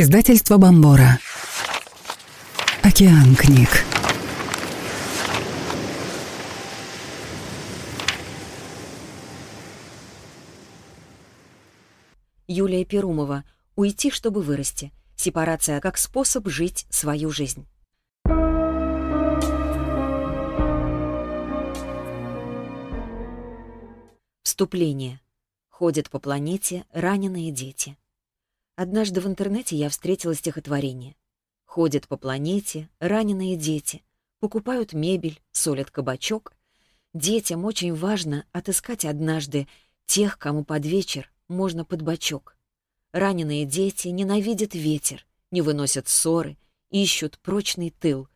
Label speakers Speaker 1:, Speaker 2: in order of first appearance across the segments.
Speaker 1: Издательство Бомбора. Океан книг.
Speaker 2: Юлия Перумова. Уйти, чтобы вырасти. Сепарация как способ жить свою жизнь. Вступление. Ходят по планете раненые дети. Однажды в интернете я встретила стихотворение. Ходят по планете раненые дети, покупают мебель, солят кабачок. Детям очень важно отыскать однажды тех, кому под вечер можно под бочок. Раненые дети ненавидят ветер, не выносят ссоры, ищут прочный тыл.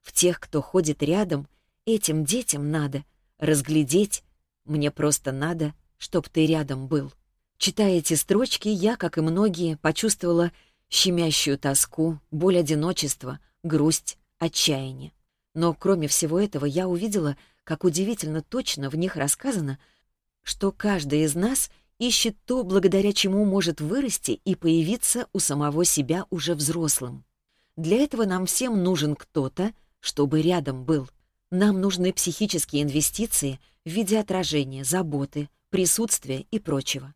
Speaker 2: В тех, кто ходит рядом, этим детям надо разглядеть. Мне просто надо, чтоб ты рядом был. Читая эти строчки, я, как и многие, почувствовала щемящую тоску, боль одиночества, грусть, отчаяние. Но кроме всего этого я увидела, как удивительно точно в них рассказано, что каждый из нас ищет то, благодаря чему может вырасти и появиться у самого себя уже взрослым. Для этого нам всем нужен кто-то, чтобы рядом был. Нам нужны психические инвестиции в виде отражения, заботы, присутствия и прочего.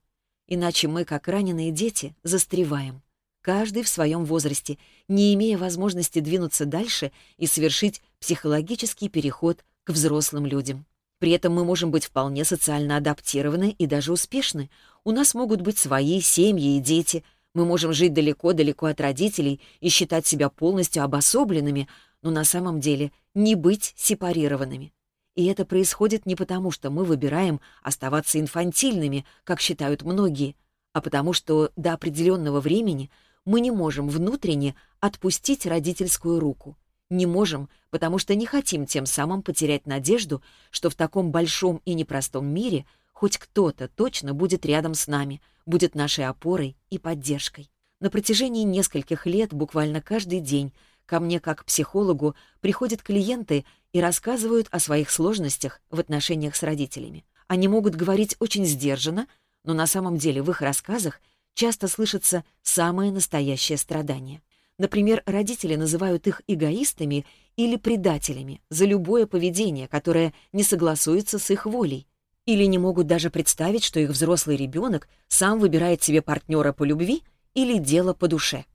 Speaker 2: Иначе мы, как раненые дети, застреваем. Каждый в своем возрасте, не имея возможности двинуться дальше и совершить психологический переход к взрослым людям. При этом мы можем быть вполне социально адаптированы и даже успешны. У нас могут быть свои семьи и дети. Мы можем жить далеко-далеко от родителей и считать себя полностью обособленными, но на самом деле не быть сепарированными. И это происходит не потому, что мы выбираем оставаться инфантильными, как считают многие, а потому что до определенного времени мы не можем внутренне отпустить родительскую руку. Не можем, потому что не хотим тем самым потерять надежду, что в таком большом и непростом мире хоть кто-то точно будет рядом с нами, будет нашей опорой и поддержкой. На протяжении нескольких лет, буквально каждый день, ко мне как психологу приходят клиенты и рассказывают о своих сложностях в отношениях с родителями. Они могут говорить очень сдержанно, но на самом деле в их рассказах часто слышится самое настоящее страдание. Например, родители называют их эгоистами или предателями за любое поведение, которое не согласуется с их волей. Или не могут даже представить, что их взрослый ребенок сам выбирает себе партнера по любви или дело по душе.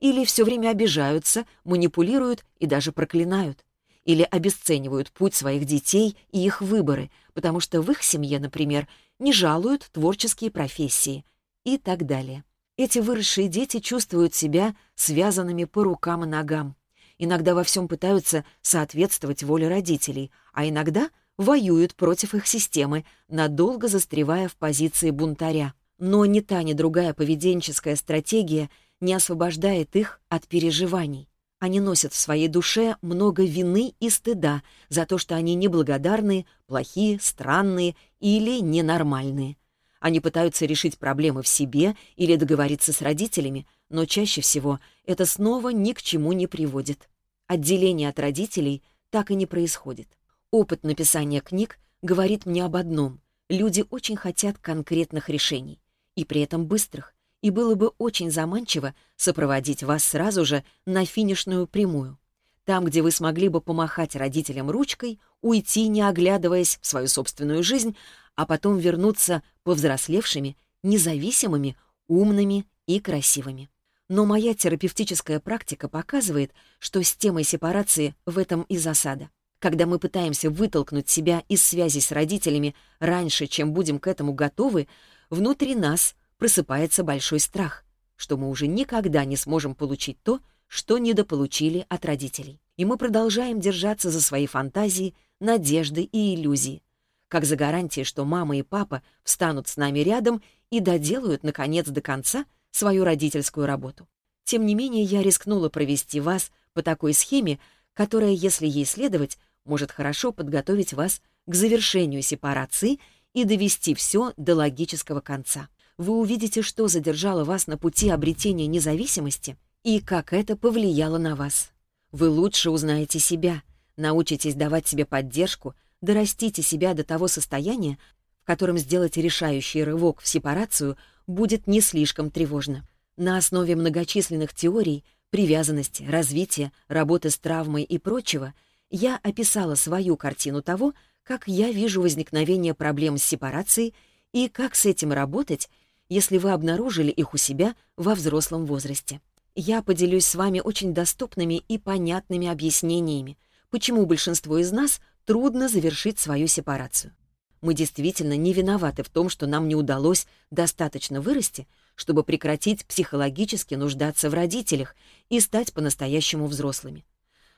Speaker 2: Или все время обижаются, манипулируют и даже проклинают или обесценивают путь своих детей и их выборы, потому что в их семье, например, не жалуют творческие профессии и так далее. Эти выросшие дети чувствуют себя связанными по рукам и ногам. Иногда во всем пытаются соответствовать воле родителей, а иногда воюют против их системы, надолго застревая в позиции бунтаря. Но ни та, ни другая поведенческая стратегия не освобождает их от переживаний они носят в своей душе много вины и стыда за то, что они неблагодарные, плохие, странные или ненормальные. Они пытаются решить проблемы в себе или договориться с родителями, но чаще всего это снова ни к чему не приводит. Отделение от родителей так и не происходит. Опыт написания книг говорит мне об одном. Люди очень хотят конкретных решений. И при этом быстрых и было бы очень заманчиво сопроводить вас сразу же на финишную прямую, там, где вы смогли бы помахать родителям ручкой, уйти, не оглядываясь в свою собственную жизнь, а потом вернуться повзрослевшими, независимыми, умными и красивыми. Но моя терапевтическая практика показывает, что с темой сепарации в этом и засада. Когда мы пытаемся вытолкнуть себя из связи с родителями раньше, чем будем к этому готовы, внутри нас – просыпается большой страх, что мы уже никогда не сможем получить то, что недополучили от родителей. И мы продолжаем держаться за свои фантазии, надежды и иллюзии, как за гарантии, что мама и папа встанут с нами рядом и доделают, наконец, до конца свою родительскую работу. Тем не менее, я рискнула провести вас по такой схеме, которая, если ей следовать, может хорошо подготовить вас к завершению сепарации и довести все до логического конца вы увидите, что задержало вас на пути обретения независимости и как это повлияло на вас. Вы лучше узнаете себя, научитесь давать себе поддержку, дорастите себя до того состояния, в котором сделать решающий рывок в сепарацию будет не слишком тревожно. На основе многочисленных теорий привязанности, развития, работы с травмой и прочего я описала свою картину того, как я вижу возникновение проблем с сепарацией и как с этим работать если вы обнаружили их у себя во взрослом возрасте. Я поделюсь с вами очень доступными и понятными объяснениями, почему большинство из нас трудно завершить свою сепарацию. Мы действительно не виноваты в том, что нам не удалось достаточно вырасти, чтобы прекратить психологически нуждаться в родителях и стать по-настоящему взрослыми.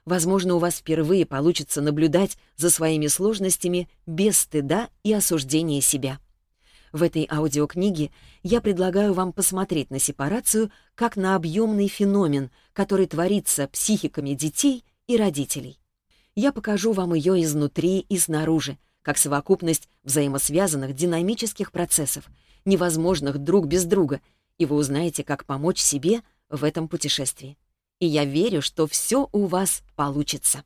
Speaker 2: Возможно, у вас впервые получится наблюдать за своими сложностями без стыда и осуждения себя. В этой аудиокниге я предлагаю вам посмотреть на сепарацию как на объемный феномен, который творится психиками детей и родителей. Я покажу вам ее изнутри и снаружи, как совокупность взаимосвязанных динамических процессов, невозможных друг без друга, и вы узнаете, как помочь себе в этом путешествии. И я верю, что все у вас получится.